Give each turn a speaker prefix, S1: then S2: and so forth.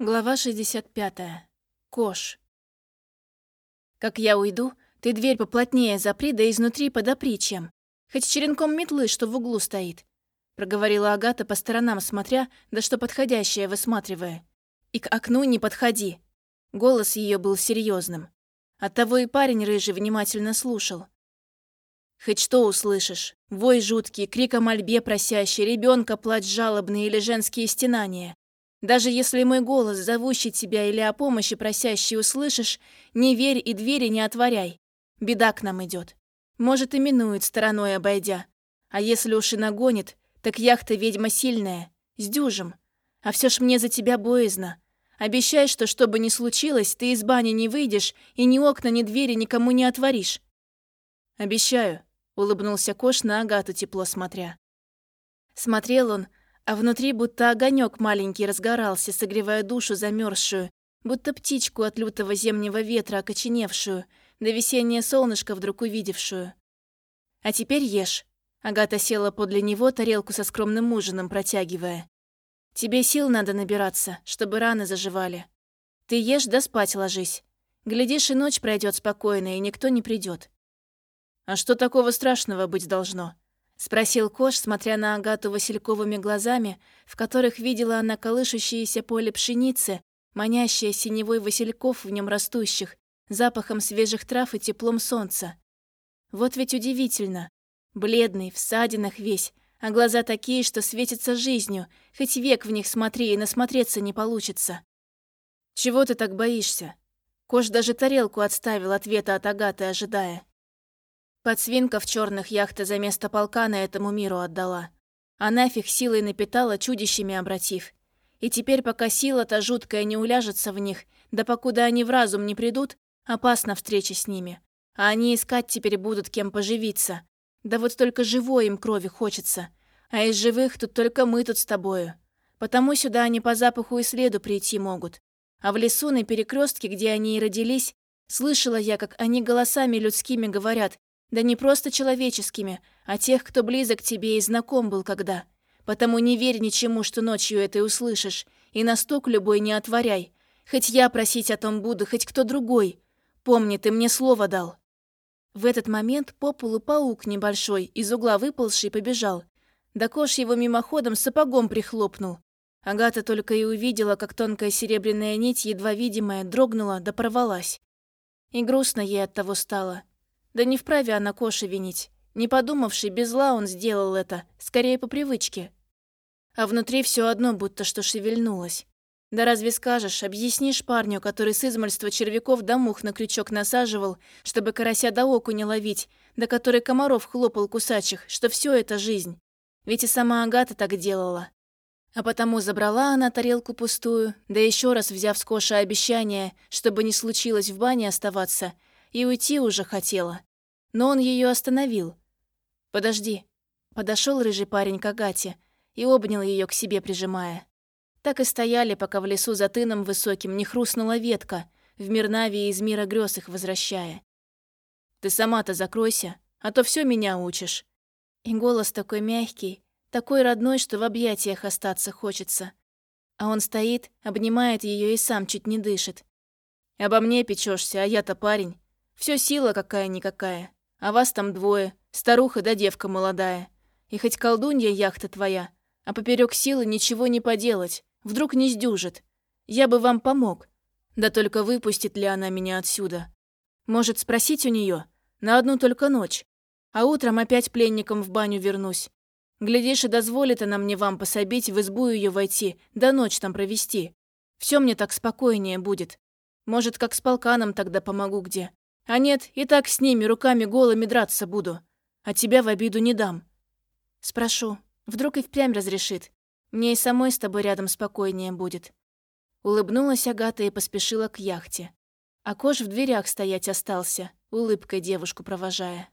S1: Глава 65. Кош. Как я уйду, ты дверь поплотнее запри, да изнутри подопри чем. Хоть черенком метлы, что в углу стоит. Проговорила Агата по сторонам смотря, да что подходящее высматривая. И к окну не подходи. Голос ее был серьезным. Оттого и парень рыжий внимательно слушал. Хоть что услышишь. Вой жуткий, крик о мольбе просящий, ребенка плач жалобный или женские стенания. Даже если мой голос, зовущий тебя или о помощи просящий, услышишь, не верь и двери не отворяй. Беда к нам идет. Может, и минует стороной обойдя. А если уж и нагонит, так яхта ведьма сильная, с дюжем. А все ж мне за тебя боязно. Обещай, что что бы ни случилось, ты из бани не выйдешь и ни окна, ни двери никому не отворишь. Обещаю, улыбнулся Кош на Агату тепло смотря. Смотрел он, а внутри будто огонек маленький разгорался, согревая душу замерзшую, будто птичку от лютого зимнего ветра окоченевшую, да весеннее солнышко вдруг увидевшую. «А теперь ешь». Агата села подле него, тарелку со скромным ужином протягивая. «Тебе сил надо набираться, чтобы раны заживали. Ты ешь да спать ложись. Глядишь, и ночь пройдет спокойно, и никто не придет. «А что такого страшного быть должно?» — спросил Кош, смотря на Агату васильковыми глазами, в которых видела она колышущееся поле пшеницы, манящее синевой васильков в нем растущих, запахом свежих трав и теплом солнца. Вот ведь удивительно. Бледный, в садинах весь, а глаза такие, что светятся жизнью, хоть век в них смотри, и насмотреться не получится. «Чего ты так боишься?» Кош даже тарелку отставил ответа от Агаты, ожидая. Подсвинка в черных яхта за место полка на этому миру отдала. А нафиг силой напитала, чудищами обратив. И теперь, пока сила-то жуткая не уляжется в них, да покуда они в разум не придут, опасна встреча с ними. А они искать теперь будут кем поживиться. Да вот только живой им крови хочется. А из живых тут только мы тут с тобою. Потому сюда они по запаху и следу прийти могут. А в лесу на перекрестке, где они и родились, слышала я, как они голосами людскими говорят, да не просто человеческими, а тех, кто близок тебе и знаком был когда. Потому не верь ничему, что ночью это услышишь, и на стук любой не отворяй. Хоть я просить о том буду, хоть кто другой. Помни, ты мне слово дал». В этот момент по полу паук небольшой, из угла выползший, побежал. Да кош его мимоходом сапогом прихлопнул. Агата только и увидела, как тонкая серебряная нить, едва видимая, дрогнула да порвалась. И грустно ей от того стало. Да не вправе она Коши винить. Не подумавший, без зла он сделал это, скорее по привычке. А внутри все одно будто что шевельнулось. Да разве скажешь, объяснишь парню, который с измальства червяков до мух на крючок насаживал, чтобы карася до оку не ловить, да который комаров хлопал кусачих, что все это жизнь. Ведь и сама Агата так делала. А потому забрала она тарелку пустую, да еще раз взяв с Коша обещание, чтобы не случилось в бане оставаться, и уйти уже хотела. Но он ее остановил. «Подожди». Подошел рыжий парень к Агате и обнял ее к себе, прижимая. Так и стояли, пока в лесу за тыном высоким не хрустнула ветка, в Мирнавии из мира грез их возвращая. «Ты сама-то закройся, а то все меня учишь». И голос такой мягкий, такой родной, что в объятиях остаться хочется. А он стоит, обнимает ее и сам чуть не дышит. «Обо мне печешься, а я-то парень. Все сила какая-никакая. А вас там двое, старуха да девка молодая. И хоть колдунья яхта твоя, а поперек силы ничего не поделать, вдруг не сдюжит. Я бы вам помог. Да только выпустит ли она меня отсюда? Может, спросить у нее На одну только ночь. А утром опять пленником в баню вернусь. Глядишь, и дозволит она мне вам пособить в избу ее войти, да ночь там провести. Все мне так спокойнее будет. Может, как с полканом тогда помогу где. А нет, и так с ними руками голыми драться буду. А тебя в обиду не дам. Спрошу. Вдруг и впрямь разрешит. Мне и самой с тобой рядом спокойнее будет. Улыбнулась Агата и поспешила к яхте. А Кош в дверях стоять остался, улыбкой девушку провожая.